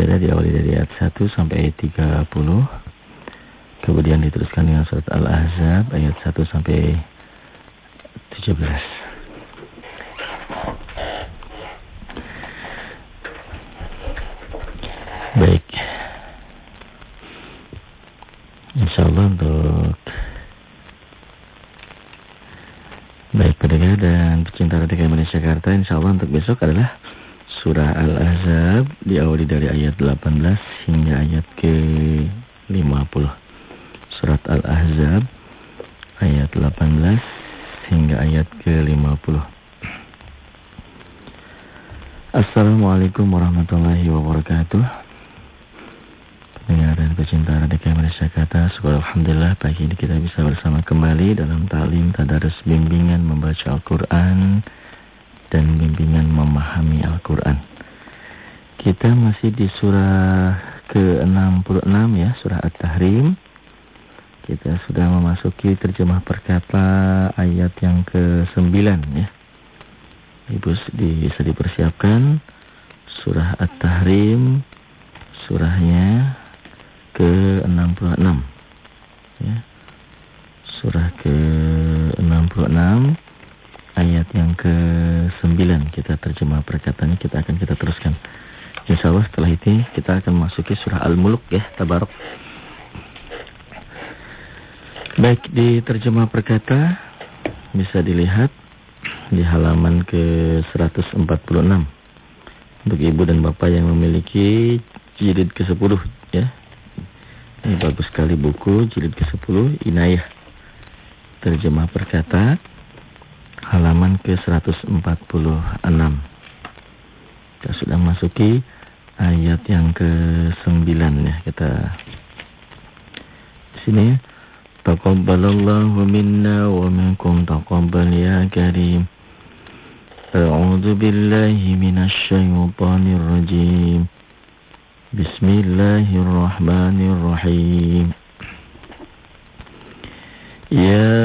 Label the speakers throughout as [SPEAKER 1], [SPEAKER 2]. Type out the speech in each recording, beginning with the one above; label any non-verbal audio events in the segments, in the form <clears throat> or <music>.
[SPEAKER 1] Sajadah diawali dari ayat 1 sampai ayat 30. Kemudian diteruskan dengan surat Al-Ahzab ayat 1 sampai 17. Baik. Insya Allah untuk Baik pendengar dan pecinta Radio Indonesia Jakarta Insya Allah untuk besok adalah Surah Al-Ahzab Diawali dari ayat 18 hingga ayat ke-50 Surat Al-Ahzab Ayat 18 hingga ayat ke-50 Assalamualaikum warahmatullahi wabarakatuh pendengar dan pecinta Radio Malaysia kata Syukur Alhamdulillah pagi ini kita bisa bersama kembali dalam talim tadarus bimbingan membaca Al-Quran dan bimbingan memahami Al-Quran. Kita masih di surah ke-66 ya, surah At-Tahrim. Kita sudah memasuki terjemah perkata ayat yang ke-9 ya. Ibu bisa dipersiapkan surah At-Tahrim surahnya ke-66 ya. Surah ke-66 ayat yang ke-9 kita terjemah perkataannya kita akan kita teruskan. Itu kita akan masuki surah Al-Muluk ya, Tabarok. Baik, di terjemah perkata bisa dilihat di halaman ke-146. Untuk ibu dan bapak yang memiliki jilid ke-10 ya, ini bagus sekali buku jilid ke-10 Inayah. Terjemah perkata halaman ke-146. Kita sudah masuki ayat yang ke-9 ya kita di sini Taqabbalallahu minna wa minkum taqabbal ya karim. A'udzu billahi minasy syaithanir rajim. بسم الله الرحمن الرحيم يا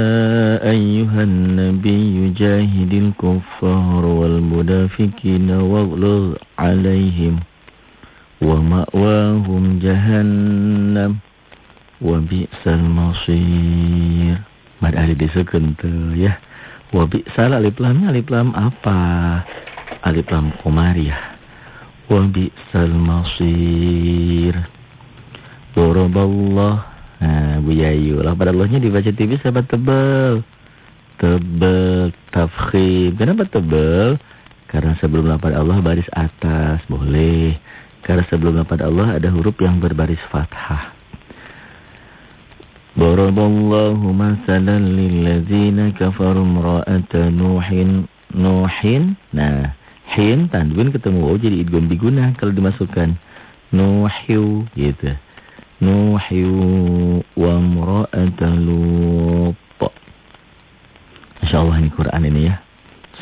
[SPEAKER 1] أيها النبي جاهد الكفار والمنافقين واغلظ عليهم ومأواهم جهنم وبئس المصير Mari ahli disebutkan tuh ya. Wabi'sal alif lamnya alif lam apa? Alif lam komariah. wa bi'sal masir. Daraballah. Nah, Bu Yayu. Lah pada Allahnya dibaca tipis apa tebal? Tebal, tafkhim. Kenapa tebal? Karena sebelum lafaz Allah baris atas, boleh. Karena sebelum lafaz Allah ada huruf yang berbaris fathah. Daraballahu masalan lilladzina kafaru imra'ata Nuhin. Nuhin. Nah, hin tanwin ketemu waw jadi idgham diguna kalau dimasukkan nuhiu gitu nuhiu wa mra'atalut Insyaallah ini Quran ini ya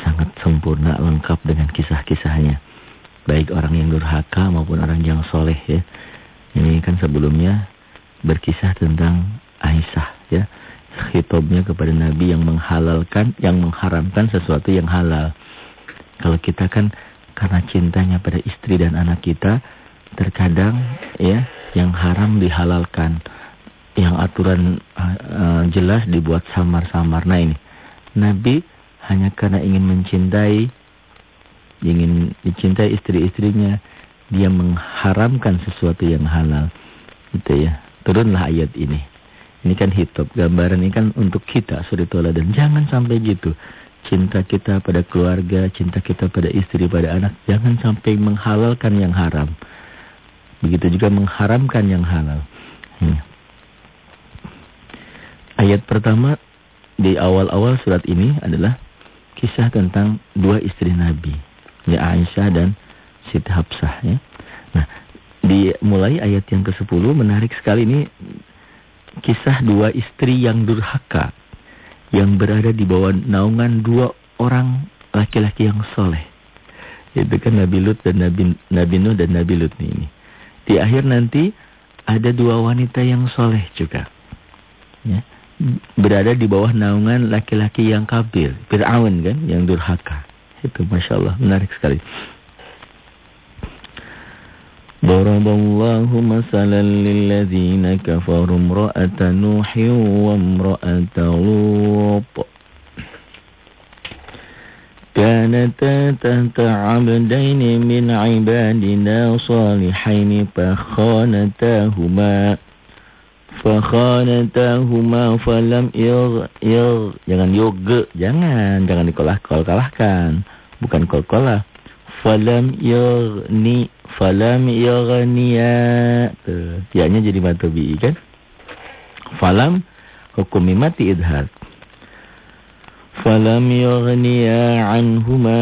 [SPEAKER 1] sangat sempurna lengkap dengan kisah-kisahnya baik orang yang durhaka maupun orang yang soleh ya. Ini kan sebelumnya berkisah tentang Aisyah ya. Khitabnya kepada Nabi yang menghalalkan yang mengharamkan sesuatu yang halal. Kalau kita kan karena cintanya pada istri dan anak kita, terkadang ya yang haram dihalalkan, yang aturan uh, jelas dibuat samar-samar. Nah ini, Nabi hanya karena ingin mencintai, ingin dicintai istri-istrinya, dia mengharamkan sesuatu yang halal. Gitu ya. Turunlah ayat ini. Ini kan hitop, gambaran ini kan untuk kita suri dan jangan sampai gitu cinta kita pada keluarga, cinta kita pada istri, pada anak, jangan sampai menghalalkan yang haram. Begitu juga mengharamkan yang halal. Hmm. Ayat pertama di awal-awal surat ini adalah kisah tentang dua istri Nabi, ya Aisyah dan Siti Hafsah. Ya. Nah, di mulai ayat yang ke-10 menarik sekali ini kisah dua istri yang durhaka yang berada di bawah naungan dua orang laki-laki yang soleh. Itu kan Nabi Lut dan Nabi, Nabi Nuh dan Nabi Lut ini. Di akhir nanti ada dua wanita yang soleh juga. Ya. Berada di bawah naungan laki-laki yang kafir. Fir'aun kan, yang durhaka. Itu Masya Allah, menarik sekali. ضرب الله مثلا للذين كفروا امرأة نوح وامرأة لوط كانتا تحت عبدين من عبادنا صالحين فخانتاهما fakhanatahuma falam yag yag jangan yoga jangan jangan dikolah kol kalahkan bukan kol kolah falam ni falam yaghniya tuh ya-nya jadi matobi kan falam hukum mati idhar falam yaghniya anhuma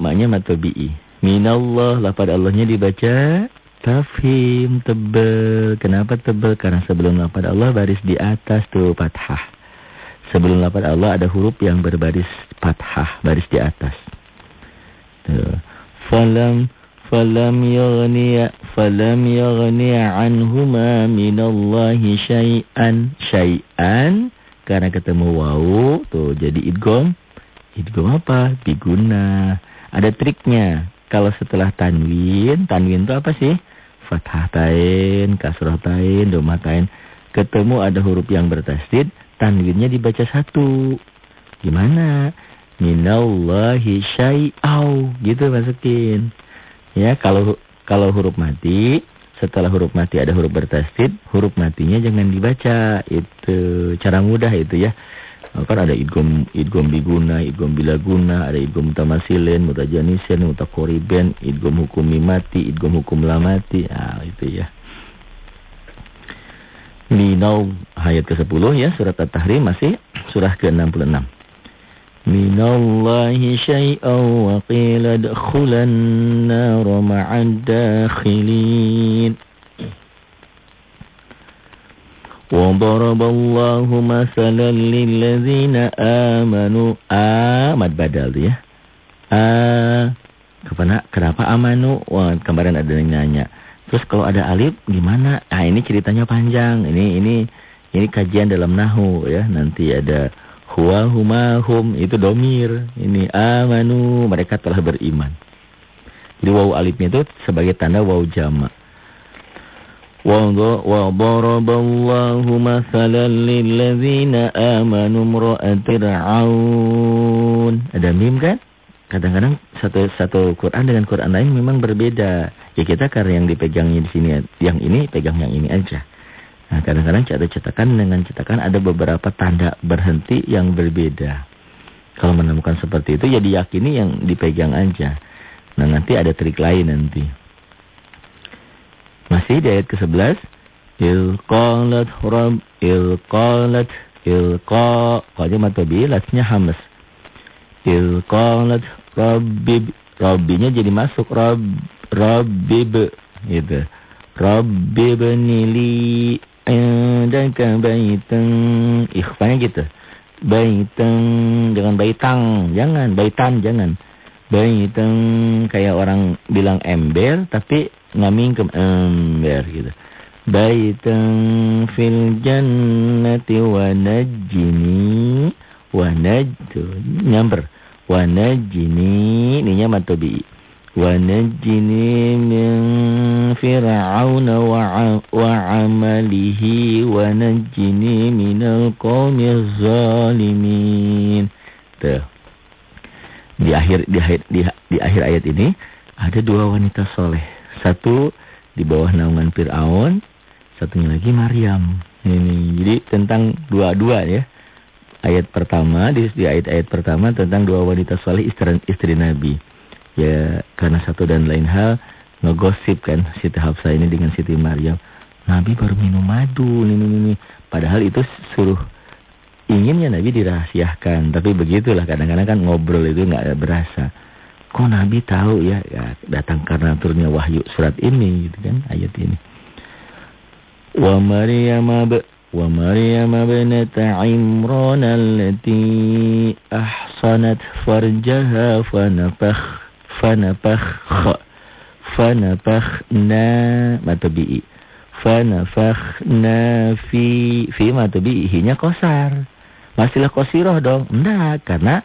[SPEAKER 1] maknya matobi minallah lafaz Allahnya dibaca Tafhim tebel. Kenapa tebel? Karena sebelum lafaz Allah baris di atas tuh fathah. Sebelum lafaz Allah ada huruf yang berbaris fathah, baris di atas. Tuh. Falam falam yaghniya falam yaghniya anhuma minallahi syai'an syai'an karena ketemu wau tuh jadi idgham. Idgham apa? Biguna. Ada triknya. Kalau setelah tanwin, tanwin itu apa sih? fathah tain, kasrah tain, domah tain. Ketemu ada huruf yang bertasdid, tanwinnya dibaca satu. Gimana? Minallahi syai'au. Gitu masukin. Ya, kalau kalau huruf mati, setelah huruf mati ada huruf bertasdid, huruf matinya jangan dibaca. Itu cara mudah itu ya. Kan ada idgom idgom biguna, idgom bilaguna, ada idgom mutamasilin, mutajanisin, mutakoriben, idgom hukum mimati, idgom hukum lamati. Ah itu ya. Minau ayat ke-10 ya surat At-Tahrim masih surah ke-66. Minallahi syai'aw wa qila dkhulan nar ma'ad dakhilin. وضرب الله مثلا للذين آمنوا amat badal ya a kenapa kenapa amanu wah kemarin ada yang nanya terus kalau ada alif gimana ah ini ceritanya panjang ini ini ini kajian dalam nahu ya nanti ada huwa huma hum itu domir ini amanu mereka telah beriman jadi waw alifnya itu sebagai tanda waw jamak وضرب الله مثلا للذين آمنوا امرأة فرعون ada mim kan kadang-kadang satu satu Quran dengan Quran lain memang berbeda ya kita karena yang dipegangnya di sini yang ini pegang yang ini aja nah kadang-kadang ada cetakan dengan cetakan ada beberapa tanda berhenti yang berbeda kalau menemukan seperti itu ya diyakini yang dipegang aja nah nanti ada trik lain nanti masih di ayat ke-11. Il qalat rabb il qalat il qa qadnya matobi latnya hamas. Il qalat rabbib rabbinya jadi masuk rabb rabbib gitu. Rabbib nili indaka baitan ikhfanya gitu. Baitan jangan baitang, jangan baitan jangan. Baitan kayak orang bilang ember tapi ngamingkem ember gitu. Baitan fil jannati wa najjini wa najdu nyamper wa najjini ininya matobi wa wa amalihi wa najjini minal qaumiz zalimin tuh di akhir di akhir di, di akhir ayat ini ada dua wanita soleh satu di bawah naungan Fir'aun, satunya lagi Maryam. Ini jadi tentang dua-dua ya. Ayat pertama di, di ayat-ayat pertama tentang dua wanita soleh istri, istri Nabi. Ya karena satu dan lain hal ngegosip kan Siti Hafsah ini dengan Siti Maryam. Nabi baru minum madu, ini, ini, ini. Padahal itu suruh inginnya Nabi dirahasiakan. Tapi begitulah kadang-kadang kan ngobrol itu nggak berasa. Kok Nabi tahu ya, ya datang karena turunnya wahyu surat ini gitu kan ayat ini. Wa Maryam wa Maryam binat Imran allati ahsanat farjaha fanafakh fanafakh fanafakhna matabi'i fanafakhna fi fi matabi'ihinya kosar. Masihlah kosiroh dong. Enggak, karena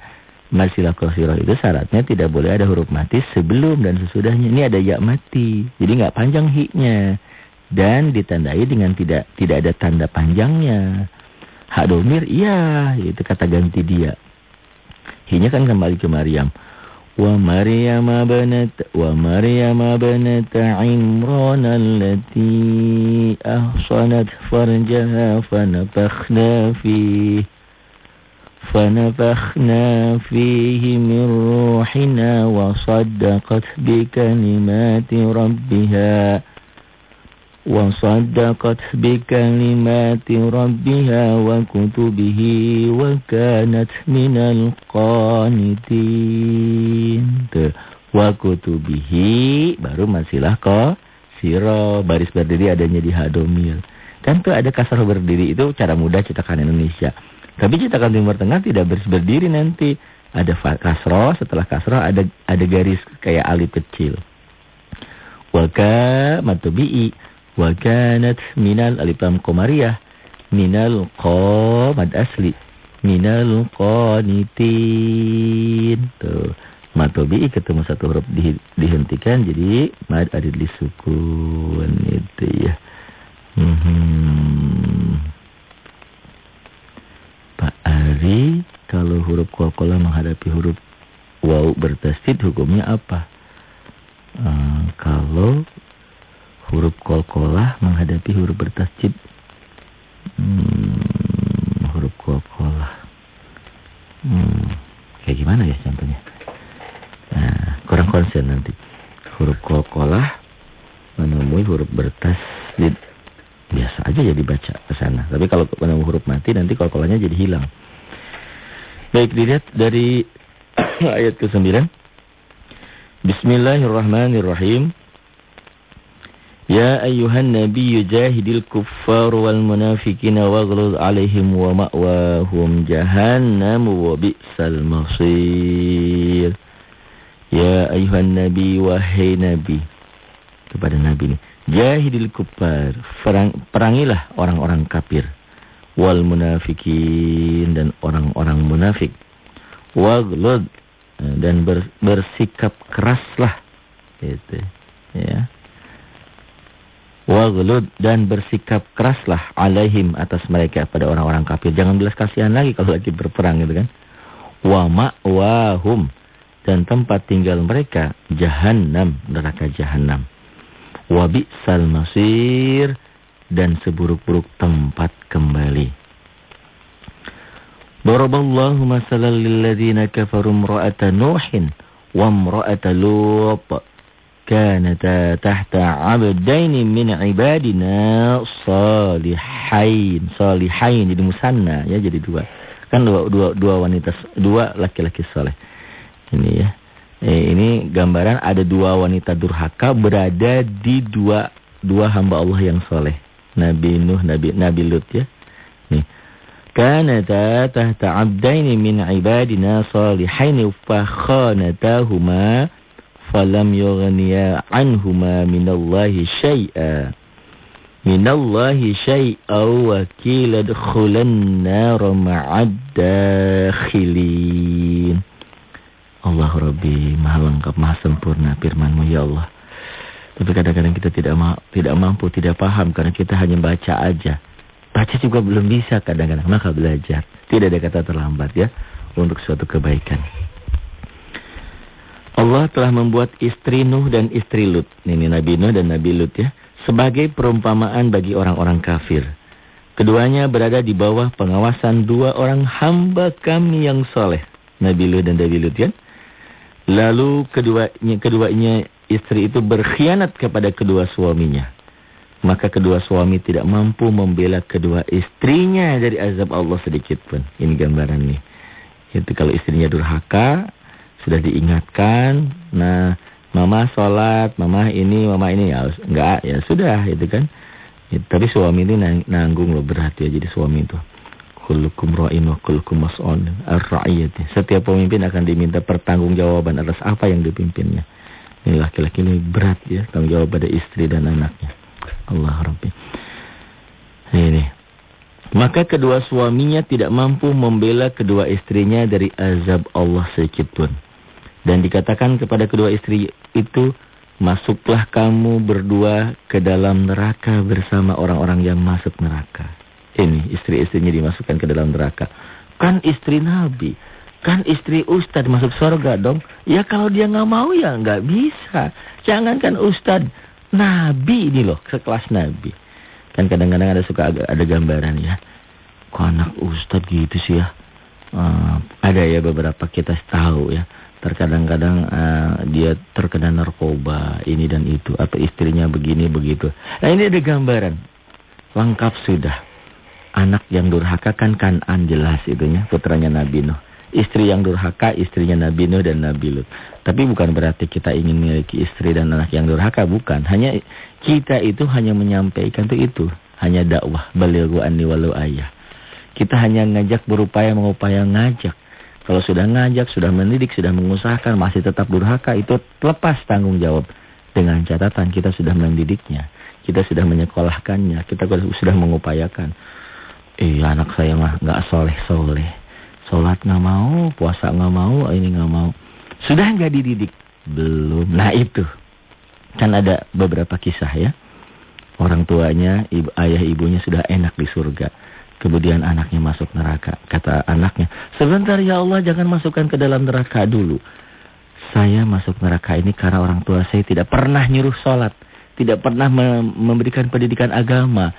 [SPEAKER 1] Masilah qasirah itu syaratnya tidak boleh ada huruf mati sebelum dan sesudahnya. Ini ada ya mati. Jadi nggak panjang hi-nya. Dan ditandai dengan tidak tidak ada tanda panjangnya. Hak domir, iya. Itu kata ganti dia. Hi-nya kan kembali ke Maryam. ومريم بنت ومريم بنت عمران التي أحصنت فرجها فنفخنا فيه فنفخنا فيه من روحنا وصدقت بكلمات ربها. وصدقت بكلمات ربها وكتبه وكانت من القانتين وكتبه baru masilah ko siro baris berdiri adanya di hadomil kan tuh ada kasar berdiri itu cara mudah cetakan Indonesia tapi cetakan Timur Tengah tidak berdiri nanti. Ada kasroh, setelah kasroh ada ada garis kayak alif kecil. Waka matubi'i. Wakanat minal alifam komariah. Minal qamad asli. Minal qanitin. Tuh. Matobi'i ketemu satu huruf di, dihentikan jadi mad ada di sukun itu ya. Hmm. Pak Ari, kalau huruf kolkolah menghadapi huruf waw bertasdid hukumnya apa? Uh, kalau huruf kolkolah menghadapi huruf bertasdid hmm, huruf kolkolah hmm, kayak gimana ya contohnya? Nah, kurang konsen nanti. Huruf kolkolah menemui huruf bertasdid biasa aja ya dibaca ke sana. Tapi kalau ketemu huruf mati nanti kolkolanya jadi hilang. Baik dilihat dari <clears throat> ayat ke-9. Bismillahirrahmanirrahim. Ya ayyuhan nabiyyu jahidil kuffar wal munafiqin waghluz alaihim wa ma'wahum jahannam wa bi'sal masir. Ya ayyuhan nabi wahai nabi kepada nabi ini Jahidil kupar, perang, perangilah orang-orang kafir. Wal munafikin dan orang-orang munafik. Waglud dan ber, bersikap keraslah. Gitu. Ya. Waglud dan bersikap keraslah alaihim atas mereka pada orang-orang kafir. Jangan belas kasihan lagi kalau lagi berperang gitu kan. Wa ma'wahum dan tempat tinggal mereka jahannam, neraka jahannam wabi masir dan seburuk-buruk tempat kembali. Daraballahu masalan lilladzina kafaru imra'ata Nuhin wa imra'ata Lut kanata tahta 'abdaini min 'ibadina salihain salihain jadi musanna ya jadi dua kan dua dua dua wanita dua laki-laki saleh ini ya Eh, ini gambaran ada dua wanita durhaka berada di dua dua hamba Allah yang soleh. Nabi Nuh, Nabi Nabi Lut ya. Nih. Kanata tahta abdaini min ibadina salihaini fa khanatahuma falam yughniya anhuma minallahi syai'a. Minallahi syai'a wa qila dkhulan nar ma'ad dakhilin. Allah Rabbi maha lengkap, maha sempurna firmanmu ya Allah. Tapi kadang-kadang kita tidak ma tidak mampu, tidak paham karena kita hanya baca aja. Baca juga belum bisa kadang-kadang, maka belajar. Tidak ada kata terlambat ya untuk suatu kebaikan. Allah telah membuat istri Nuh dan istri Lut. Ini Nabi Nuh dan Nabi Lut ya. Sebagai perumpamaan bagi orang-orang kafir. Keduanya berada di bawah pengawasan dua orang hamba kami yang soleh. Nabi Lut dan Nabi Lut ya. Lalu keduanya, keduanya istri itu berkhianat kepada kedua suaminya. Maka kedua suami tidak mampu membela kedua istrinya dari azab Allah sedikit pun. Ini gambarannya. Itu kalau istrinya durhaka, sudah diingatkan. Nah, mama sholat, mama ini, mama ini. Ya, enggak, ya sudah itu kan. Ya, tapi suami ini nang, nanggung loh berat ya jadi suami itu kullukum ra'in wa kullukum mas'un ar-ra'iyati. Setiap pemimpin akan diminta pertanggungjawaban atas apa yang dipimpinnya. Ini laki-laki ini berat ya, tanggung jawab pada istri dan anaknya. Allah Rabbi. Ini. Maka kedua suaminya tidak mampu membela kedua istrinya dari azab Allah sedikit pun. Dan dikatakan kepada kedua istri itu, Masuklah kamu berdua ke dalam neraka bersama orang-orang yang masuk neraka. Ini istri-istrinya dimasukkan ke dalam neraka. Kan istri Nabi. Kan istri Ustad masuk surga dong. Ya kalau dia nggak mau ya nggak bisa. Jangankan Ustad. Nabi ini loh, sekelas Nabi. Kan kadang-kadang ada suka ada, gambaran ya. Kok anak Ustad gitu sih ya. Uh, ada ya beberapa kita tahu ya terkadang-kadang uh, dia terkena narkoba ini dan itu atau istrinya begini begitu. Nah ini ada gambaran lengkap sudah. Anak yang durhaka kan Kanan jelas itunya putranya Nabi Nuh. Istri yang durhaka istrinya Nabi Nuh dan Nabi Lut. Tapi bukan berarti kita ingin memiliki istri dan anak yang durhaka bukan. Hanya kita itu hanya menyampaikan itu itu. Hanya dakwah balighu anni walau ayah. Kita hanya ngajak berupaya mengupaya ngajak kalau sudah ngajak, sudah mendidik, sudah mengusahakan, masih tetap durhaka, itu lepas tanggung jawab. Dengan catatan kita sudah mendidiknya. Kita sudah menyekolahkannya. Kita sudah mengupayakan. Eh, anak saya mah nggak soleh-soleh. Sholat nggak mau, puasa nggak mau, ini nggak mau. Sudah nggak dididik? Belum. Nah itu. Kan ada beberapa kisah ya. Orang tuanya, ibu, ayah ibunya sudah enak di surga. Kemudian anaknya masuk neraka. Kata anaknya, sebentar ya Allah jangan masukkan ke dalam neraka dulu. Saya masuk neraka ini karena orang tua saya tidak pernah nyuruh sholat. Tidak pernah memberikan pendidikan agama.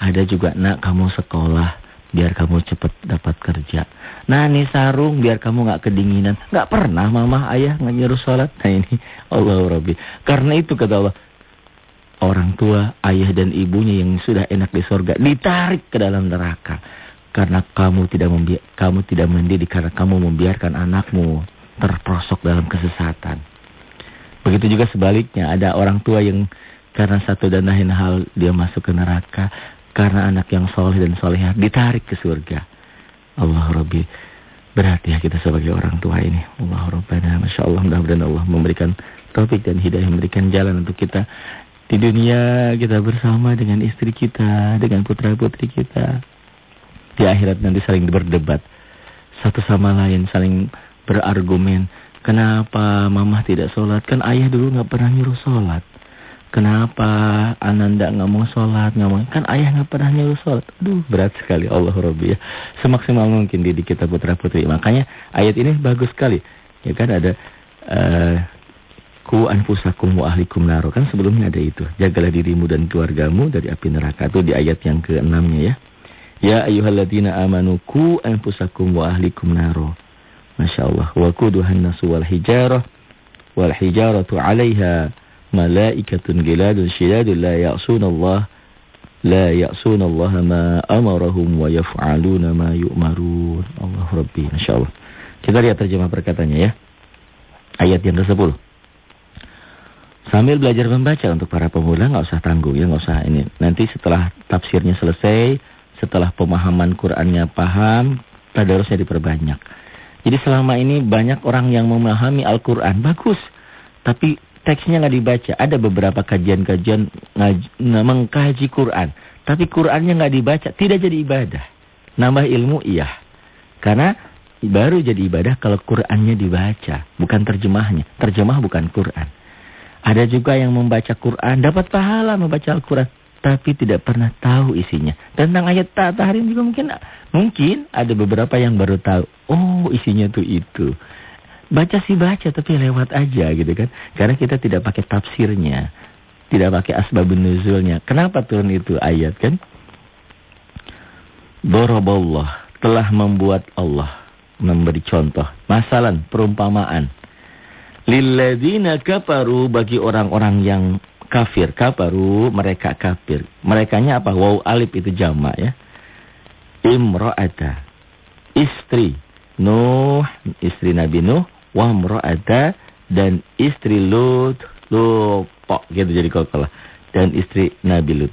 [SPEAKER 1] Ada juga, nak kamu sekolah biar kamu cepat dapat kerja. Nah ini sarung biar kamu nggak kedinginan. Nggak pernah mama ayah nggak nyuruh sholat. Nah ini Allah Rabbi. Karena itu kata Allah, orang tua, ayah dan ibunya yang sudah enak di sorga ditarik ke dalam neraka karena kamu tidak kamu tidak mendidik karena kamu membiarkan anakmu terprosok dalam kesesatan. Begitu juga sebaliknya ada orang tua yang karena satu dan lain hal dia masuk ke neraka karena anak yang soleh dan solehah ditarik ke surga. Allah Rabbi berarti ya kita sebagai orang tua ini. Allah Rabbana Masya Allah mudah-mudahan Allah memberikan topik dan hidayah memberikan jalan untuk kita di dunia kita bersama dengan istri kita, dengan putra-putri kita. Di akhirat nanti saling berdebat. Satu sama lain saling berargumen. Kenapa mama tidak sholat? Kan ayah dulu nggak pernah nyuruh sholat. Kenapa Ananda nggak mau sholat? Nggak mau? Kan ayah nggak pernah nyuruh sholat. Aduh berat sekali Allah Rabbi ya. Semaksimal mungkin didik kita putra-putri. Makanya ayat ini bagus sekali. Ya kan ada... Uh, Ku anfusakum wa ahlikum naro. Kan sebelumnya ada itu. Jagalah dirimu dan keluargamu dari api neraka. Itu di ayat yang ke-6-nya ya. Ya ayuhalladzina amanu ku anfusakum wa ahlikum naro. Masya Allah. Wa kuduhan nasu wal hijarah. Wal hijaratu alaiha malaikatun giladun syidadun la ya'sunallah. La ya'sunallaha ma amarahum wa yaf'aluna ma yu'marun. Allah Rabbi. Masya Allah. Kita lihat terjemah perkataannya ya. Ayat yang ke-10. Sambil belajar membaca untuk para pemula nggak usah tanggung ya, nggak usah ini. Nanti setelah tafsirnya selesai, setelah pemahaman Qur'annya paham, tadarusnya diperbanyak. Jadi selama ini banyak orang yang memahami Al-Qur'an bagus, tapi teksnya nggak dibaca. Ada beberapa kajian-kajian mengkaji Qur'an, tapi Qur'annya nggak dibaca, tidak jadi ibadah. Nambah ilmu iya. Karena baru jadi ibadah kalau Qur'annya dibaca, bukan terjemahnya. Terjemah bukan Qur'an. Ada juga yang membaca Quran, dapat pahala membaca Al-Quran. Tapi tidak pernah tahu isinya. Tentang ayat tahrim juga mungkin mungkin ada beberapa yang baru tahu. Oh isinya tuh itu. Baca sih baca tapi lewat aja gitu kan. Karena kita tidak pakai tafsirnya. Tidak pakai asbabun nuzulnya. Kenapa turun itu ayat kan? Doroballah telah membuat Allah memberi contoh. Masalah perumpamaan Lilladzina kafaru bagi orang-orang yang kafir. Kafaru mereka kafir. Merekanya apa? Waw alif itu jamak ya. Imra'ata. Istri. Nuh. Istri Nabi Nuh. Wa mra'ata. Dan istri Lut. Lupa. Gitu jadi kokolah. Dan istri Nabi Lut.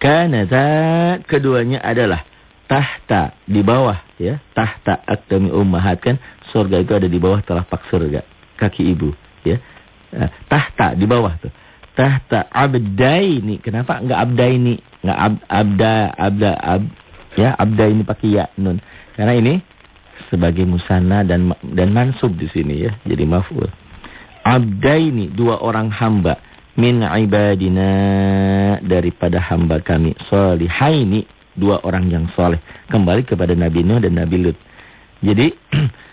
[SPEAKER 1] Kanata. Keduanya adalah. Tahta. Di bawah ya. Tahta akdami ummahat kan. Surga itu ada di bawah telapak surga kaki ibu ya. Eh, tahta di bawah tuh. Tahta abdaini. Kenapa enggak abdaini? Enggak ab, abda abda ab, Ya, abda ini pakai ya nun. Karena ini sebagai musana dan dan mansub di sini ya. Jadi maf'ul. Abda ini dua orang hamba. Min ibadina daripada hamba kami. Solihaini dua orang yang soleh. Kembali kepada Nabi Nuh dan Nabi Lut. Jadi <clears throat>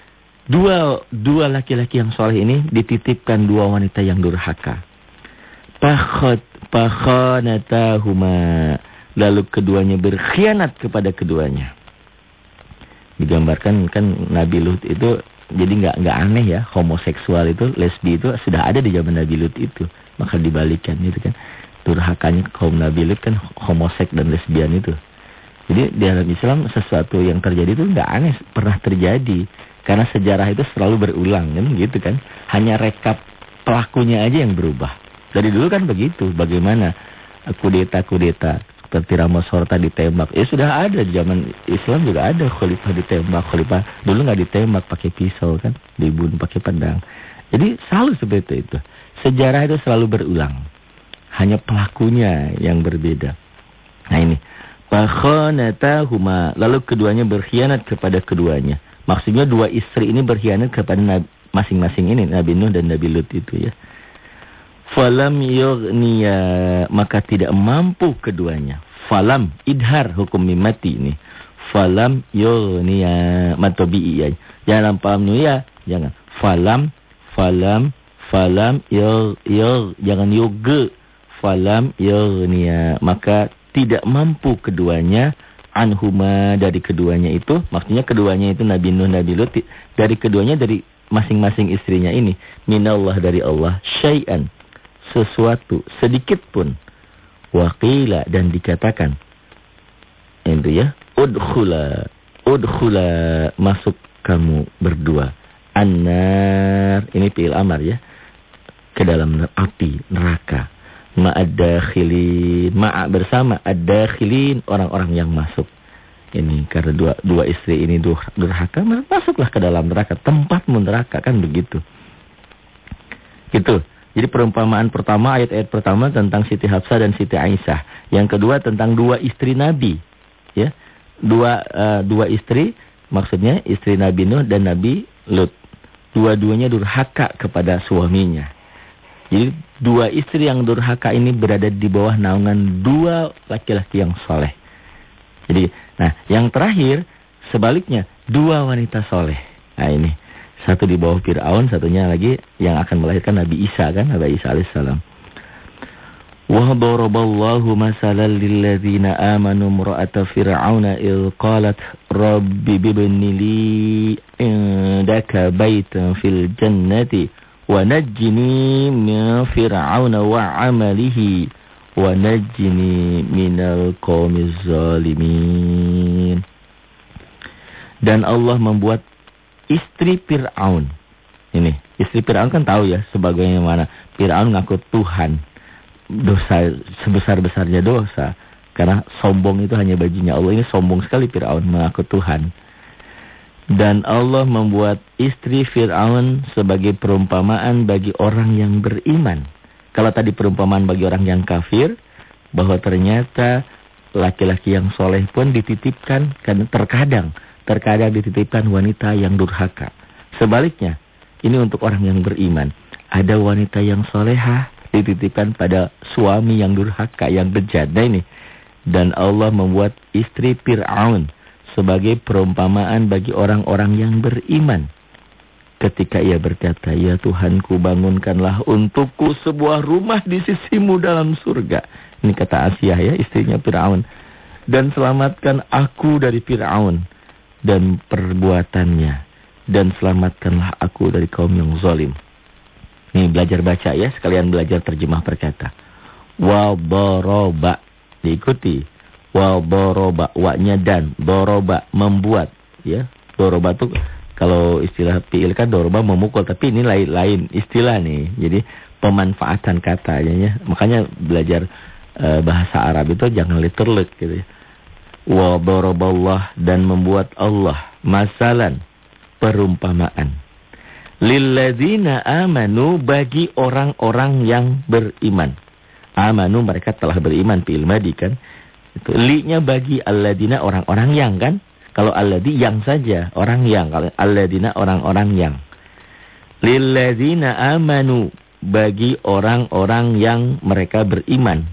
[SPEAKER 1] dua dua laki-laki yang soleh ini dititipkan dua wanita yang durhaka pakhot pakhanatahuma lalu keduanya berkhianat kepada keduanya digambarkan kan Nabi Lut itu jadi nggak nggak aneh ya homoseksual itu lesbi itu sudah ada di zaman Nabi Lut itu maka dibalikan gitu kan. Durhakanya kaum Nabi Lut kan homosek dan lesbian itu. Jadi di dalam Islam sesuatu yang terjadi itu nggak aneh, pernah terjadi. Karena sejarah itu selalu berulang kan gitu kan. Hanya rekap pelakunya aja yang berubah. Dari dulu kan begitu, bagaimana kudeta-kudeta seperti Ramos Horta ditembak. Ya sudah ada zaman Islam juga ada khalifah ditembak. Khalifah dulu nggak ditembak pakai pisau kan, dibunuh pakai pedang. Jadi selalu seperti itu. Sejarah itu selalu berulang. Hanya pelakunya yang berbeda. Nah ini. huma. Lalu keduanya berkhianat kepada keduanya. Maksudnya dua istri ini berkhianat kepada masing-masing ini. Nabi Nuh dan Nabi Lut itu ya. Falam yughniya. Maka tidak mampu keduanya. Falam. Idhar hukum mimati ini. Falam yughniya. Matobi'i ya. Jangan paham ya. Jangan. Falam. Falam falam yag yag jangan yoga falam yaghniya maka tidak mampu keduanya anhuma dari keduanya itu maksudnya keduanya itu Nabi Nuh Nabi Lut dari keduanya dari masing-masing istrinya ini minallah dari Allah syai'an sesuatu sedikit pun waqila dan dikatakan itu ya udkhula udkhula masuk kamu berdua annar ini fi'il amar ya ke dalam api neraka. Ma'ad-dakhilin, ma'a bersama ad-dakhilin orang-orang yang masuk. Ini karena dua dua istri ini durhaka, masuklah ke dalam neraka, tempatmu neraka kan begitu. Gitu. Jadi perumpamaan pertama ayat-ayat pertama tentang Siti Hafsah dan Siti Aisyah. Yang kedua tentang dua istri Nabi, ya. Dua uh, dua istri maksudnya istri Nabi Nuh dan Nabi Lut. Dua-duanya durhaka kepada suaminya. Jadi dua istri yang durhaka ini berada di bawah naungan dua laki-laki yang soleh. Jadi, nah yang terakhir sebaliknya dua wanita soleh. Nah ini satu di bawah Fir'aun, satunya lagi yang akan melahirkan Nabi Isa kan, Nabi Isa alaihissalam. وَضَرَبَ اللَّهُ مَثَلًا لِلَّذِينَ آمَنُوا امْرَأَةَ فِرْعَوْنَ إِذْ قَالَتْ رَبِّ ابْنِ لِي عِندَكَ بَيْتًا فِي الْجَنَّةِ ونجني من فرعون وعمله ونجني من القوم الظالمين dan Allah membuat istri Fir'aun ini istri Fir'aun kan tahu ya sebagaimana Fir'aun ngaku Tuhan dosa sebesar-besarnya dosa karena sombong itu hanya bajunya Allah ini sombong sekali Fir'aun mengaku Tuhan dan Allah membuat istri Fir'aun sebagai perumpamaan bagi orang yang beriman. Kalau tadi perumpamaan bagi orang yang kafir, bahwa ternyata laki-laki yang soleh pun dititipkan, karena terkadang, terkadang dititipkan wanita yang durhaka. Sebaliknya, ini untuk orang yang beriman. Ada wanita yang solehah dititipkan pada suami yang durhaka, yang bejat. Ini. Dan Allah membuat istri Fir'aun sebagai perumpamaan bagi orang-orang yang beriman. Ketika ia berkata, Ya Tuhanku bangunkanlah untukku sebuah rumah di sisimu dalam surga. Ini kata Asia ya, istrinya Fir'aun. Dan selamatkan aku dari Fir'aun dan perbuatannya. Dan selamatkanlah aku dari kaum yang zalim. Ini belajar baca ya, sekalian belajar terjemah perkata. Wa doroba. Diikuti wa doroba waknya dan doroba membuat ya. Doroba tuh kalau istilah fiil kan doroba memukul tapi ini lain-lain istilah nih. Jadi pemanfaatan katanya ya. Makanya belajar e, bahasa Arab itu jangan literlek gitu ya. Wa doroballah dan membuat Allah masalan perumpamaan. Lilladzina amanu bagi orang-orang yang beriman. Amanu mereka telah beriman fiil madi kan Itu li-nya bagi alladina orang-orang yang kan? Kalau alladi yang saja, orang yang. Kalau alladina orang-orang yang. Lilladzina amanu bagi orang-orang yang mereka beriman.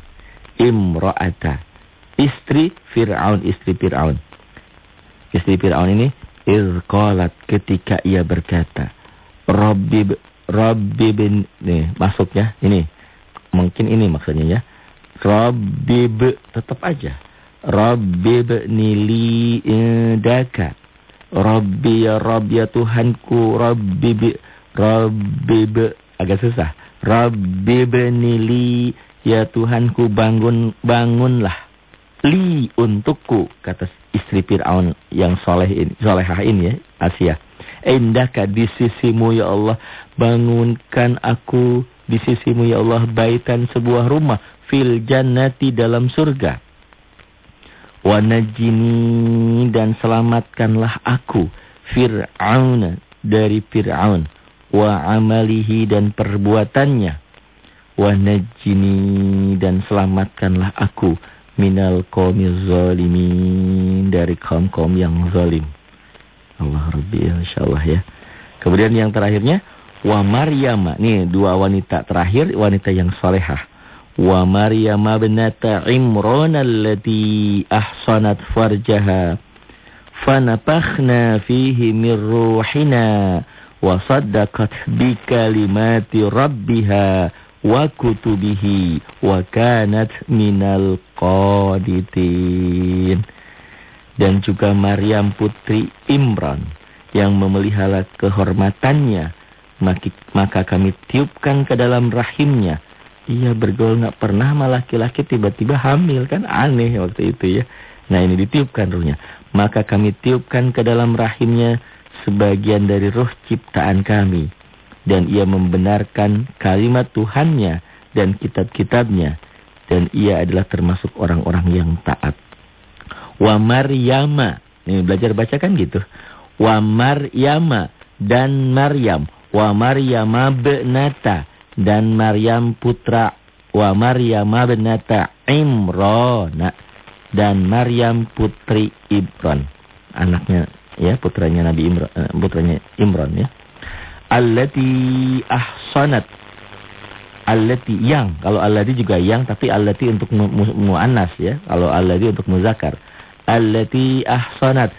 [SPEAKER 1] Imra'ata. Istri Fir'aun, istri Fir'aun. Istri Fir'aun ini irqalat ketika ia berkata, Rabbi Rabbi bin nih masuknya ini. Mungkin ini maksudnya ya. Rabbi tetap aja. Rabbi nili indaka. Rabbi ya Rabbi ya Tuhanku Rabbi Rabbi agak susah. Rabbi nili ya Tuhanku bangun bangunlah li untukku kata istri Fir'aun yang soleh ini, solehah ini ya Asia. Indaka di sisimu ya Allah bangunkan aku di sisimu ya Allah baitan sebuah rumah fil jannati dalam surga. Wa najini dan selamatkanlah aku Fir'aun dari Fir'aun wa amalihi dan perbuatannya. Wa najini dan selamatkanlah aku minal qawmi zalimin dari kaum-kaum yang zalim. Allah Rabbi insyaallah ya. Kemudian yang terakhirnya wa Maryam. Nih dua wanita terakhir wanita yang salehah. Wa Maryam binata Imran allati ahsanat farjaha fanafakhna fihi min ruhina wa saddaqat bi kalimati rabbiha wa kutubihi wa kanat minal qaditin dan juga Maryam putri Imran yang memelihara kehormatannya maka kami tiupkan ke dalam rahimnya ia bergaul nggak pernah malah laki-laki tiba-tiba hamil. Kan aneh waktu itu ya. Nah ini ditiupkan ruhnya. Maka kami tiupkan ke dalam rahimnya sebagian dari ruh ciptaan kami. Dan ia membenarkan kalimat Tuhannya dan kitab-kitabnya. Dan ia adalah termasuk orang-orang yang taat. Wa Maryama. Ini belajar baca kan gitu. Wa Maryama dan Maryam. Wa Maryama benata dan Maryam putra. Wa Maryama benata Imrona dan Maryam putri Imran. Anaknya ya putranya Nabi Imran, eh, putranya Imran ya. Allati ahsanat allati yang kalau allati juga yang tapi allati untuk muannas ya kalau allati untuk muzakkar allati ahsanat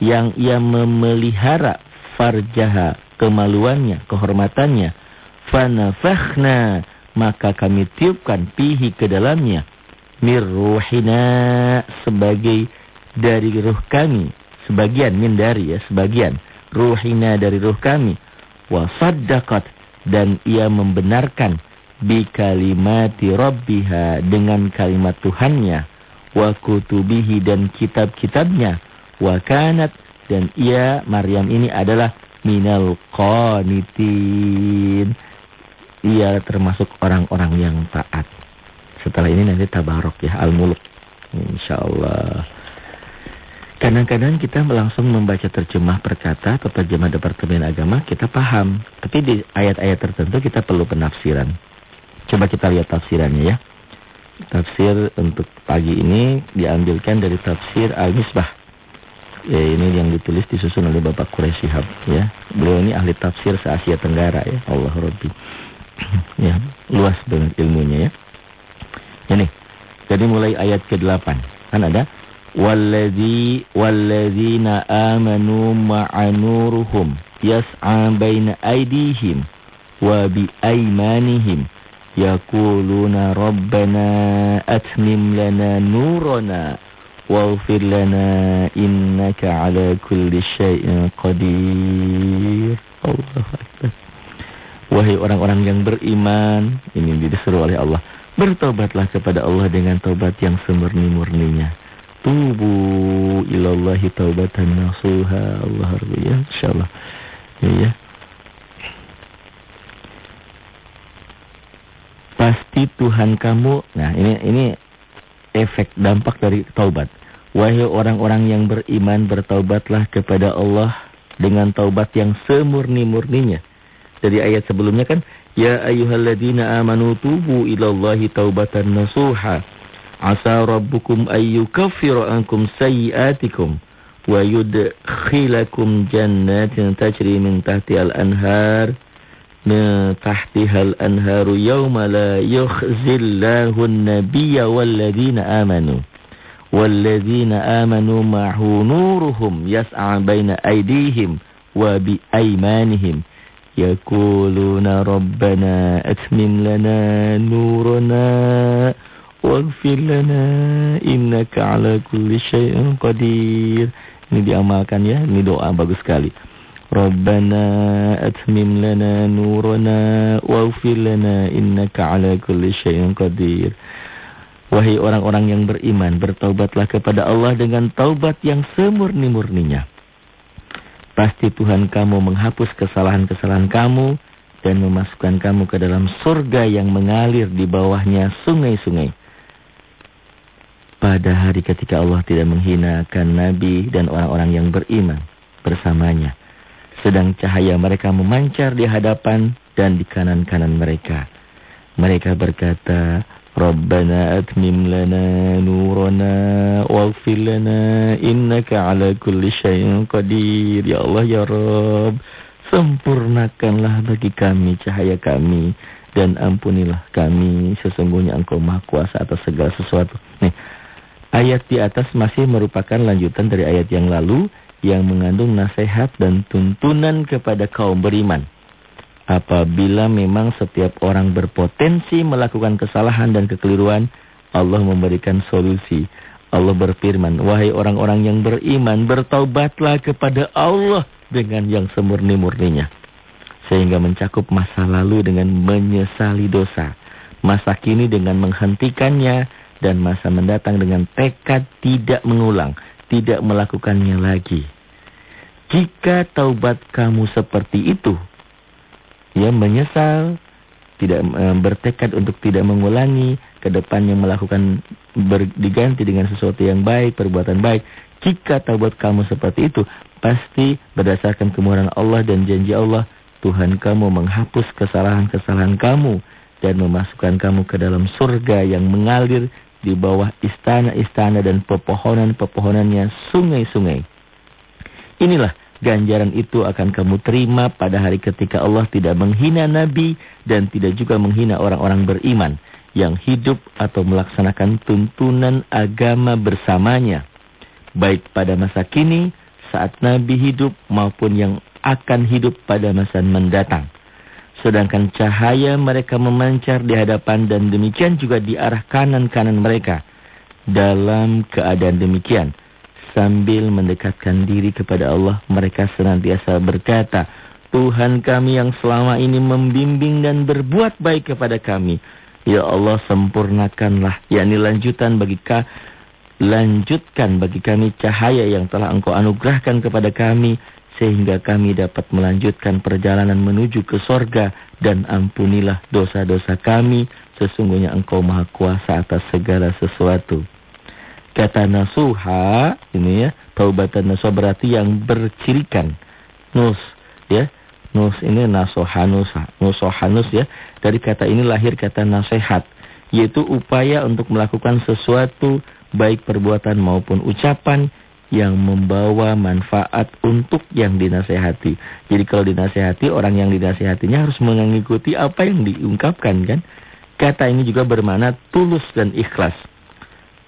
[SPEAKER 1] yang ia memelihara farjaha kemaluannya kehormatannya fanafakhna maka kami tiupkan pihi ke dalamnya. Mirruhina sebagai dari ruh kami. Sebagian min dari ya sebagian. Ruhina dari ruh kami. Wa saddaqat dan ia membenarkan. Bi kalimati rabbiha dengan kalimat Tuhannya. Wa kutubihi dan kitab-kitabnya. Wa kanat dan ia Maryam ini adalah minal qanitin ia termasuk orang-orang yang taat setelah ini nanti tabarok ya al-muluk insyaallah kadang-kadang kita langsung membaca terjemah perkata atau terjemah departemen agama kita paham tapi di ayat-ayat tertentu kita perlu penafsiran coba kita lihat tafsirannya ya Tafsir untuk pagi ini diambilkan dari tafsir Al-Misbah. Ya, ini yang ditulis disusun oleh Bapak Quraisy Shihab ya. Beliau ini ahli tafsir se-Asia Tenggara ya. Allah Rabbi. Ya, luas dengan ilmunya ya. Ini. Jadi mulai ayat ke-8. Kan ada Walladzi walladzina amanu ma'anuruhum yas'a baina aydihim wa bi aymanihim yaquluna rabbana atmim lana nurana waghfir lana innaka ala kulli syai'in qadir Allah Akbar Wahai orang-orang yang beriman ini disuruh oleh Allah bertobatlah kepada Allah dengan taubat yang semurni-murninya tubu ilallahi taubatan nasuha Allah ya insyaallah ya pasti Tuhan kamu. Nah, ini ini efek dampak dari taubat. Wahai orang-orang yang beriman, bertaubatlah kepada Allah dengan taubat yang semurni-murninya. Dari ayat sebelumnya kan, Ya ayyuhalladzina amanu tubu ilallahi taubatan nasuha. Asa rabbukum ayyukaffiru ankum sayyiatikum wa yudkhilakum jannatin tajri min tahti al-anhar min tahtiha al-anharu yawma la yukhzillahu an-nabiyya wal-ladhina amanu wal-ladhina amanu ma'hu nuruhum yas'a baina aydihim wa yaquluna rabbana atmim lana nurana waghfir lana innaka ala kulli syai'in qadir ini diamalkan ya ini doa bagus sekali. Rabbana atmim lana nurana waghfir lana innaka ala kulli syai'in qadir Wahai orang-orang yang beriman, bertaubatlah kepada Allah dengan taubat yang semurni-murninya. Pasti Tuhan kamu menghapus kesalahan-kesalahan kamu dan memasukkan kamu ke dalam surga yang mengalir di bawahnya sungai-sungai. Pada hari ketika Allah tidak menghinakan Nabi dan orang-orang yang beriman bersamanya. Sedang cahaya mereka memancar di hadapan dan di kanan-kanan mereka. Mereka berkata, Rabbana atmim lana nurana waghfir lana innaka ala kulli syai'in qadir ya Allah ya Rabb sempurnakanlah bagi kami cahaya kami dan ampunilah kami. Sesungguhnya Engkau Maha Kuasa atas segala sesuatu. Nih ayat di atas masih merupakan lanjutan dari ayat yang lalu yang mengandung nasihat dan tuntunan kepada kaum beriman Apabila memang setiap orang berpotensi melakukan kesalahan dan kekeliruan, Allah memberikan solusi. Allah berfirman, wahai orang-orang yang beriman, bertaubatlah kepada Allah dengan yang semurni-murninya. Sehingga mencakup masa lalu dengan menyesali dosa. Masa kini dengan menghentikannya dan masa mendatang dengan tekad tidak mengulang, tidak melakukannya lagi. Jika taubat kamu seperti itu, ya menyesal, tidak e, bertekad untuk tidak mengulangi, ke depannya melakukan ber, diganti dengan sesuatu yang baik, perbuatan baik. Jika taubat kamu seperti itu, pasti berdasarkan kemurahan Allah dan janji Allah, Tuhan kamu menghapus kesalahan-kesalahan kamu dan memasukkan kamu ke dalam surga yang mengalir di bawah istana-istana dan pepohonan-pepohonannya sungai-sungai. Inilah ganjaran itu akan kamu terima pada hari ketika Allah tidak menghina Nabi dan tidak juga menghina orang-orang beriman yang hidup atau melaksanakan tuntunan agama bersamanya. Baik pada masa kini, saat Nabi hidup maupun yang akan hidup pada masa mendatang. Sedangkan cahaya mereka memancar di hadapan dan demikian juga di arah kanan-kanan mereka. Dalam keadaan demikian, Sambil mendekatkan diri kepada Allah, mereka senantiasa berkata, Tuhan kami yang selama ini membimbing dan berbuat baik kepada kami. Ya Allah sempurnakanlah, yakni lanjutan bagi ka, lanjutkan bagi kami cahaya yang telah engkau anugerahkan kepada kami. Sehingga kami dapat melanjutkan perjalanan menuju ke sorga. Dan ampunilah dosa-dosa kami. Sesungguhnya engkau maha kuasa atas segala sesuatu. Kata nasuha ini ya, taubatan nasuha berarti yang bercirikan. Nus ya. Nus ini nasohanus, nusohanus ya. Dari kata ini lahir kata nasihat, yaitu upaya untuk melakukan sesuatu baik perbuatan maupun ucapan yang membawa manfaat untuk yang dinasehati. Jadi kalau dinasehati, orang yang dinasehatinya harus mengikuti apa yang diungkapkan kan. Kata ini juga bermakna tulus dan ikhlas.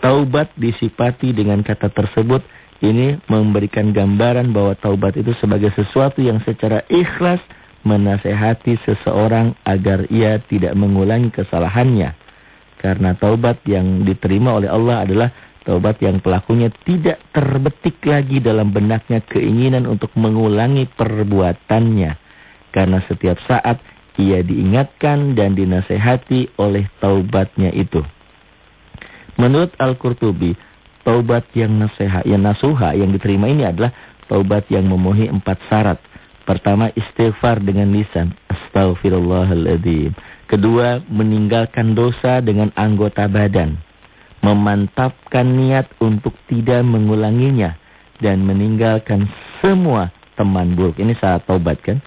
[SPEAKER 1] Taubat disipati dengan kata tersebut ini memberikan gambaran bahwa taubat itu sebagai sesuatu yang secara ikhlas menasehati seseorang agar ia tidak mengulangi kesalahannya. Karena taubat yang diterima oleh Allah adalah taubat yang pelakunya tidak terbetik lagi dalam benaknya keinginan untuk mengulangi perbuatannya. Karena setiap saat ia diingatkan dan dinasehati oleh taubatnya itu. Menurut Al-Qurtubi, taubat yang nasihat, yang nasuha yang diterima ini adalah taubat yang memenuhi empat syarat. Pertama, istighfar dengan lisan. Astaghfirullahaladzim. Kedua, meninggalkan dosa dengan anggota badan. Memantapkan niat untuk tidak mengulanginya. Dan meninggalkan semua teman buruk. Ini syarat taubat kan?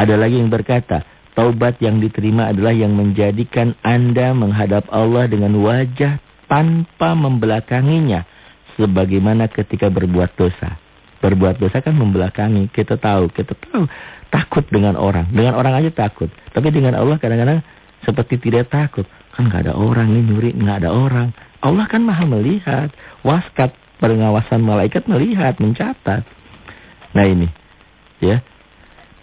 [SPEAKER 1] Ada lagi yang berkata, taubat yang diterima adalah yang menjadikan Anda menghadap Allah dengan wajah tanpa membelakanginya sebagaimana ketika berbuat dosa. Berbuat dosa kan membelakangi. Kita tahu, kita tahu takut dengan orang. Dengan orang aja takut. Tapi dengan Allah kadang-kadang seperti tidak takut. Kan nggak ada orang nih nyuri, nggak ada orang. Allah kan maha melihat. Waskat pengawasan malaikat melihat, mencatat. Nah ini, ya.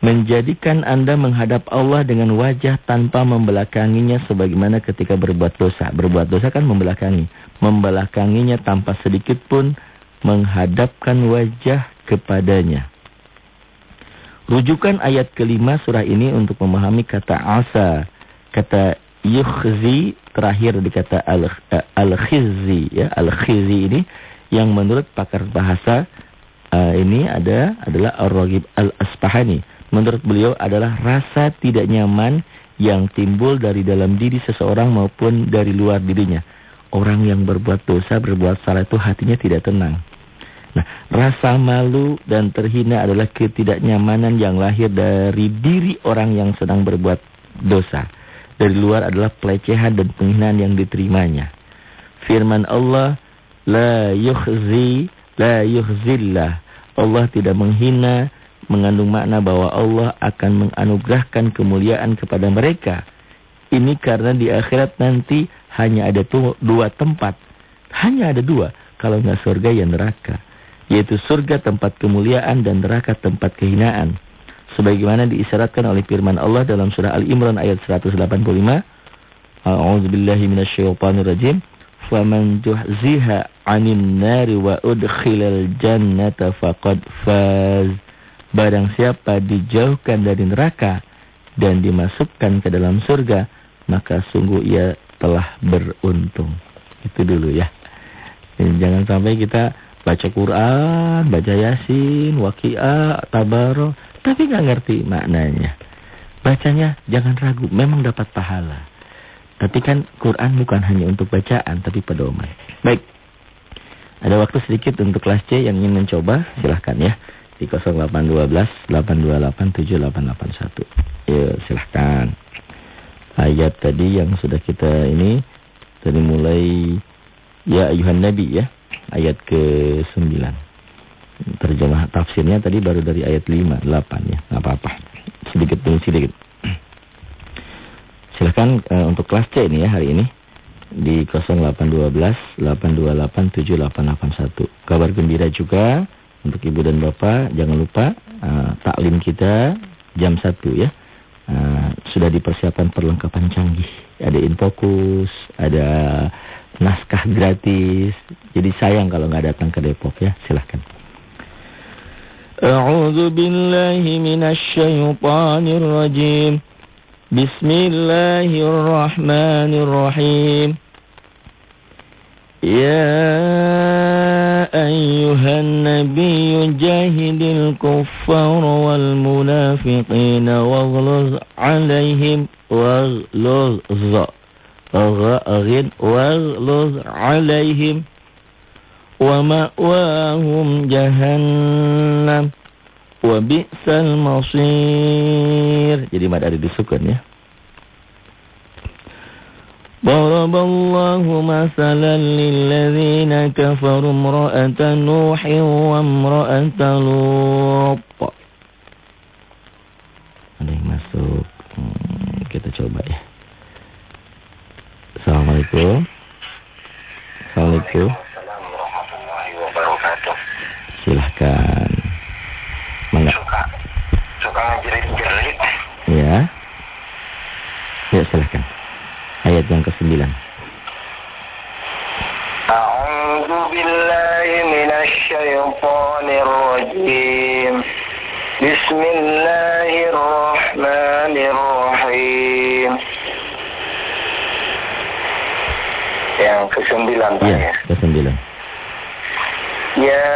[SPEAKER 1] Menjadikan Anda menghadap Allah dengan wajah tanpa membelakanginya sebagaimana ketika berbuat dosa. Berbuat dosa kan membelakangi. Membelakanginya tanpa sedikit pun menghadapkan wajah kepadanya. Rujukan ayat kelima surah ini untuk memahami kata asa. Kata yukhzi terakhir di kata al-khizzi. Ya, al-khizzi ini yang menurut pakar bahasa uh, ini ada adalah Ar-Raghib Al-Asfahani. Menurut beliau adalah rasa tidak nyaman yang timbul dari dalam diri seseorang maupun dari luar dirinya. Orang yang berbuat dosa, berbuat salah itu hatinya tidak tenang. Nah, rasa malu dan terhina adalah ketidaknyamanan yang lahir dari diri orang yang sedang berbuat dosa. Dari luar adalah pelecehan dan penghinaan yang diterimanya. Firman Allah La yukhzi, la yukhzillah. Allah tidak menghina, mengandung makna bahwa Allah akan menganugerahkan kemuliaan kepada mereka. Ini karena di akhirat nanti hanya ada dua tempat. Hanya ada dua. Kalau nggak surga ya neraka. Yaitu surga tempat kemuliaan dan neraka tempat kehinaan. Sebagaimana diisyaratkan oleh firman Allah dalam surah Al-Imran ayat 185. A'udzubillahi minasyaitonirrajim. Faman juhziha 'anil nari wa udkhilal jannata faqad faz. Barang siapa dijauhkan dari neraka dan dimasukkan ke dalam surga, maka sungguh ia telah beruntung. Itu dulu ya. Dan jangan sampai kita baca Quran, baca Yasin, Waqiah, Tabaro, tapi nggak ngerti maknanya. Bacanya jangan ragu, memang dapat pahala. Tapi kan Quran bukan hanya untuk bacaan, tapi pedoman. Baik. Ada waktu sedikit untuk kelas C yang ingin mencoba, silahkan ya. Di 0812 828 7881. Ya, silahkan. Ayat tadi yang sudah kita ini, tadi mulai, ya ayuhan nabi ya. Ayat ke-9. Terjemah tafsirnya tadi baru dari ayat 5, 8 ya. Nggak apa-apa. Sedikit demi sedikit. Silahkan uh, untuk kelas C ini ya hari ini di 0812 828 7881. Kabar gembira juga untuk ibu dan bapak jangan lupa uh, taklim kita jam satu ya. Uh, sudah dipersiapkan perlengkapan canggih. Ada infokus, ada naskah gratis. Jadi sayang kalau nggak datang ke Depok ya. Silahkan. Bismillahirrahmanirrahim. يا أيها النبي جاهد الكفار والمنافقين واغلظ عليهم واغلظ واغلظ عليهم ومأواهم جهنم bi'sal masir. Jadi mad ada disukun ya. Daraballahu masalan lilladzina kafaru imra'ata Nuhin wa imra'ata Lut. Ada yang masuk. Hmm, kita coba ya. Assalamualaikum. Assalamualaikum. Silahkan.
[SPEAKER 2] Mangga. Suka. Suka ngejerit-jerit.
[SPEAKER 1] Ya. Ya silahkan ayat yang ke-9.
[SPEAKER 2] A'udzu billahi rajim. Bismillahirrahmanirrahim. Yang ke-9 Pak
[SPEAKER 1] ya. Ke-9.
[SPEAKER 2] Ya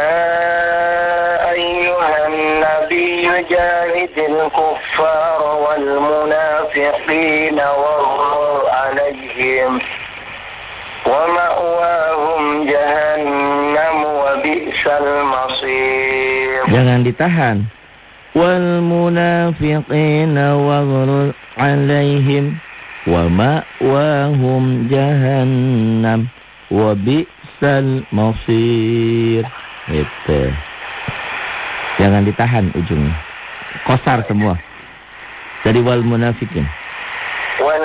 [SPEAKER 2] عليهم ومأواهم جهنم وبئس المصير
[SPEAKER 1] Jangan ditahan. Wal munafiqina waghlul alaihim wa ma'wahum jahannam wa bi'sal masir. Itu. Jangan ditahan ujungnya. Kosar semua. Jadi wal munafikin.
[SPEAKER 2] Wal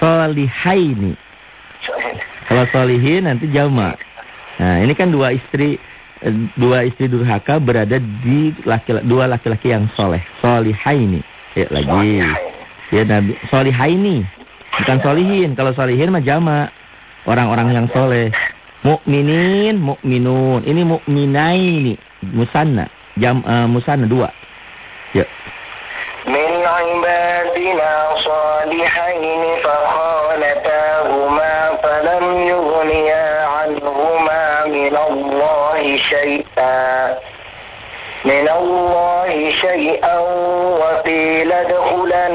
[SPEAKER 1] solihaini. Kalau solihin nanti jama. Nah, ini kan dua istri eh, dua istri durhaka berada di laki, dua laki-laki yang soleh. Solihaini. Ya lagi. Ya Nabi solihaini. Bukan solihin. Kalau solihin mah jama. Orang-orang yang soleh. Mukminin, mukminun. Ini mukminaini, musanna. Jam uh, musanna dua. Ya.
[SPEAKER 2] Min ibadina صالحين فخانتاهما فلم يغنيا عنهما من الله شيئا. من الله شيئا وقيل ادخلا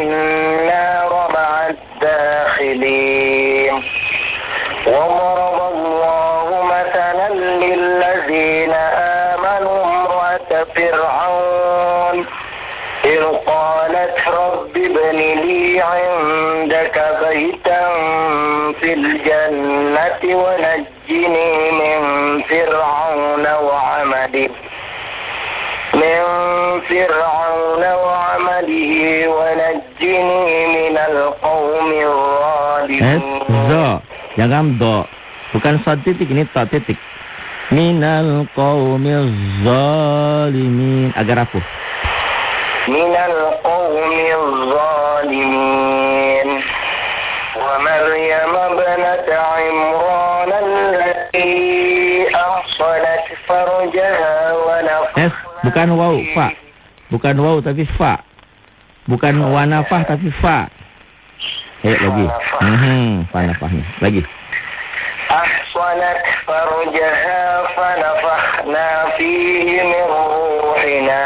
[SPEAKER 2] فرعون وعمله ونجني من القوم
[SPEAKER 1] Eh,
[SPEAKER 2] الظالمين
[SPEAKER 1] zo. Jangan do. Bukan sod titik, ini to titik. Minal qawmil zalimin. Agar rapuh.
[SPEAKER 2] من القوم الظالمين ومريم ابنة عمران التي أحصنت فرجها
[SPEAKER 1] Es, bukan waw, fa. Bukan waw tapi fa. Bukan oh, wanafah iya. tapi fa. Ayo lagi. Hmm, wanafahnya. Lagi.
[SPEAKER 2] Ahsanat farujaha fanafahna fihi min ruhina.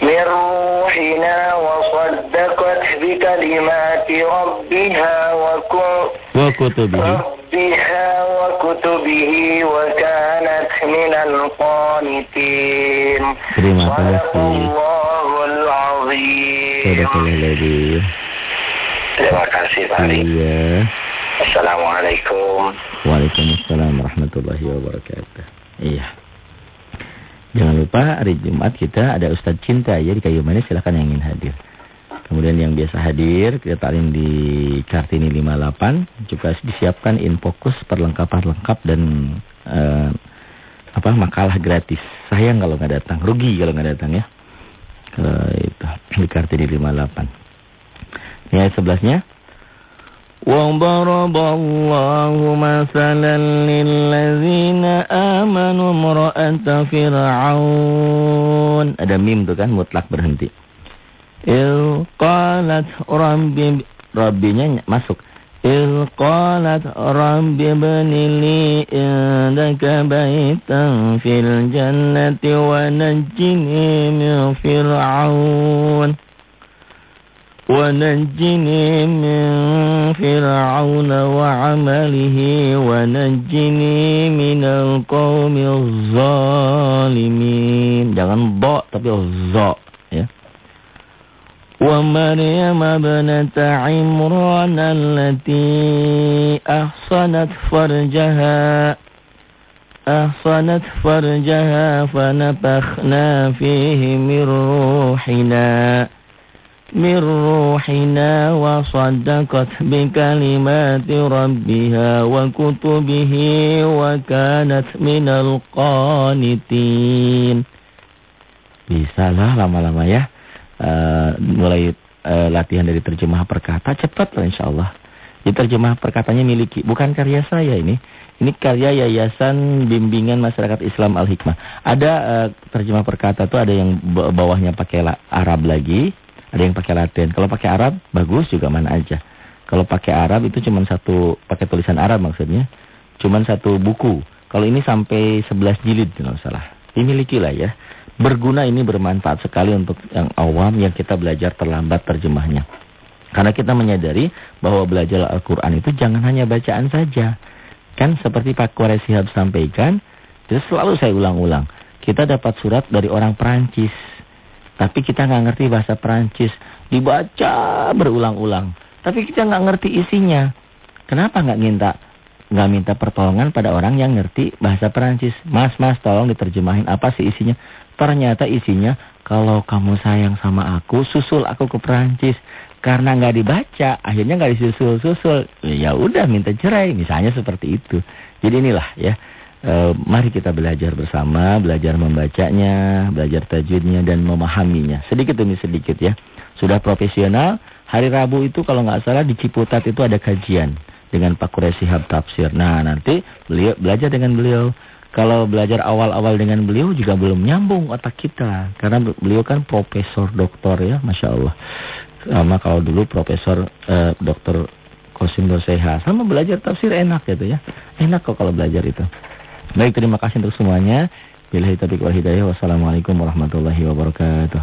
[SPEAKER 2] Min ruhina wa saddaqat bi kalimati rabbiha
[SPEAKER 1] wa kutubihi.
[SPEAKER 2] ربها وكتبه وكانت من القانتين
[SPEAKER 1] Terima
[SPEAKER 2] صدق
[SPEAKER 1] kasih.
[SPEAKER 2] الله العظيم
[SPEAKER 1] Sadaqallah lagi.
[SPEAKER 2] Terima kasih Pak Ali.
[SPEAKER 1] Iya.
[SPEAKER 2] Assalamualaikum.
[SPEAKER 1] Waalaikumsalam warahmatullahi wabarakatuh. Iya. Jangan lupa hari Jumat kita ada Ustadz Cinta ya di Kayu Manis silakan yang ingin hadir. Kemudian yang biasa hadir kita talim di Kartini 58 juga disiapkan infokus perlengkapan lengkap dan eh, apa makalah gratis. Sayang kalau nggak datang, rugi kalau nggak datang ya. Ke itu di Kartini 58. Ini ayat 11-nya. وضرب الله مثلا للذين آمنوا امرأة فرعون ada mim tuh kan mutlak berhenti il qalat rabbi rabbinya masuk il qalat rabbi ibni li indaka baitan fil jannati wa najjini min fir'aun ونجني من فرعون وعمله ونجني من القوم الظالمين jangan do tapi zo ya ومريم ابنة عمران التي أحصنت فرجها أحصنت فرجها فنفخنا فيه من روحنا من روحنا وصدقت بكلمات ربها وكتبه وكانت من القانتين Bisa lah lama-lama ya uh, Mulai uh, latihan dari terjemah perkata Cepat lah insya Allah Jadi terjemah perkatanya miliki Bukan karya saya ini Ini karya Yayasan Bimbingan Masyarakat Islam Al-Hikmah Ada uh, terjemah perkata tuh ada yang bawahnya pakai Arab lagi ada yang pakai Latin. Kalau pakai Arab, bagus juga mana aja. Kalau pakai Arab itu cuma satu, pakai tulisan Arab maksudnya, cuma satu buku. Kalau ini sampai 11 jilid kalau salah. Dimiliki lah ya. Berguna ini bermanfaat sekali untuk yang awam yang kita belajar terlambat terjemahnya. Karena kita menyadari bahwa belajar Al-Quran itu jangan hanya bacaan saja. Kan seperti Pak Kores Sihab sampaikan, itu selalu saya ulang-ulang. Kita dapat surat dari orang Perancis. Tapi kita nggak ngerti bahasa Perancis. Dibaca berulang-ulang. Tapi kita nggak ngerti isinya. Kenapa nggak minta nggak minta pertolongan pada orang yang ngerti bahasa Perancis? Mas, mas, tolong diterjemahin apa sih isinya? Ternyata isinya, kalau kamu sayang sama aku, susul aku ke Perancis. Karena nggak dibaca, akhirnya nggak disusul-susul. Ya udah minta cerai, misalnya seperti itu. Jadi inilah ya. E, mari kita belajar bersama, belajar membacanya, belajar tajwidnya dan memahaminya. Sedikit demi sedikit ya. Sudah profesional, hari Rabu itu kalau nggak salah di Ciputat itu ada kajian dengan Pak Quraish Tafsir. Nah, nanti beliau belajar dengan beliau. Kalau belajar awal-awal dengan beliau juga belum nyambung otak kita. Karena beliau kan profesor doktor ya, Masya Allah. Sama kalau dulu profesor eh, dokter Kosim Doseha. Sama belajar tafsir enak gitu ya. Enak kok kalau belajar itu. Baik, terima kasih untuk semuanya. Bila wal hidayah. Wassalamualaikum warahmatullahi wabarakatuh.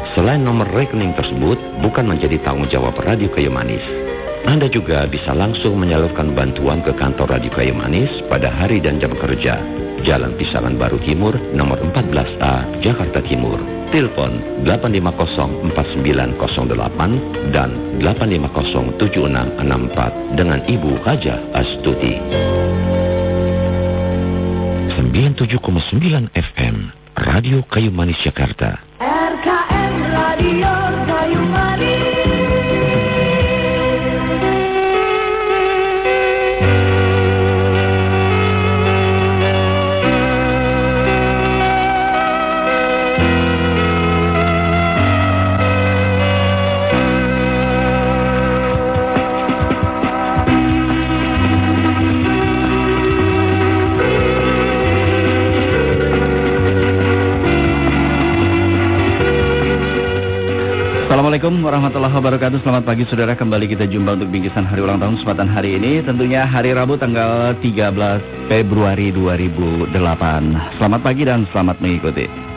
[SPEAKER 3] Selain nomor rekening tersebut bukan menjadi tanggung jawab Radio Kayu Manis. Anda juga bisa langsung menyalurkan bantuan ke kantor Radio Kayu Manis pada hari dan jam kerja. Jalan Pisangan Baru Timur, nomor 14A, Jakarta Timur. Telepon 8504908 dan 8507664 dengan Ibu Haja Astuti. 97,9 FM, Radio Kayu Manis Jakarta.
[SPEAKER 4] RKM Radio
[SPEAKER 5] Assalamualaikum warahmatullahi wabarakatuh. Selamat pagi saudara. Kembali kita jumpa untuk bingkisan hari ulang tahun Kesempatan hari ini. Tentunya hari Rabu tanggal 13 Februari 2008 Selamat pagi dan selamat mengikuti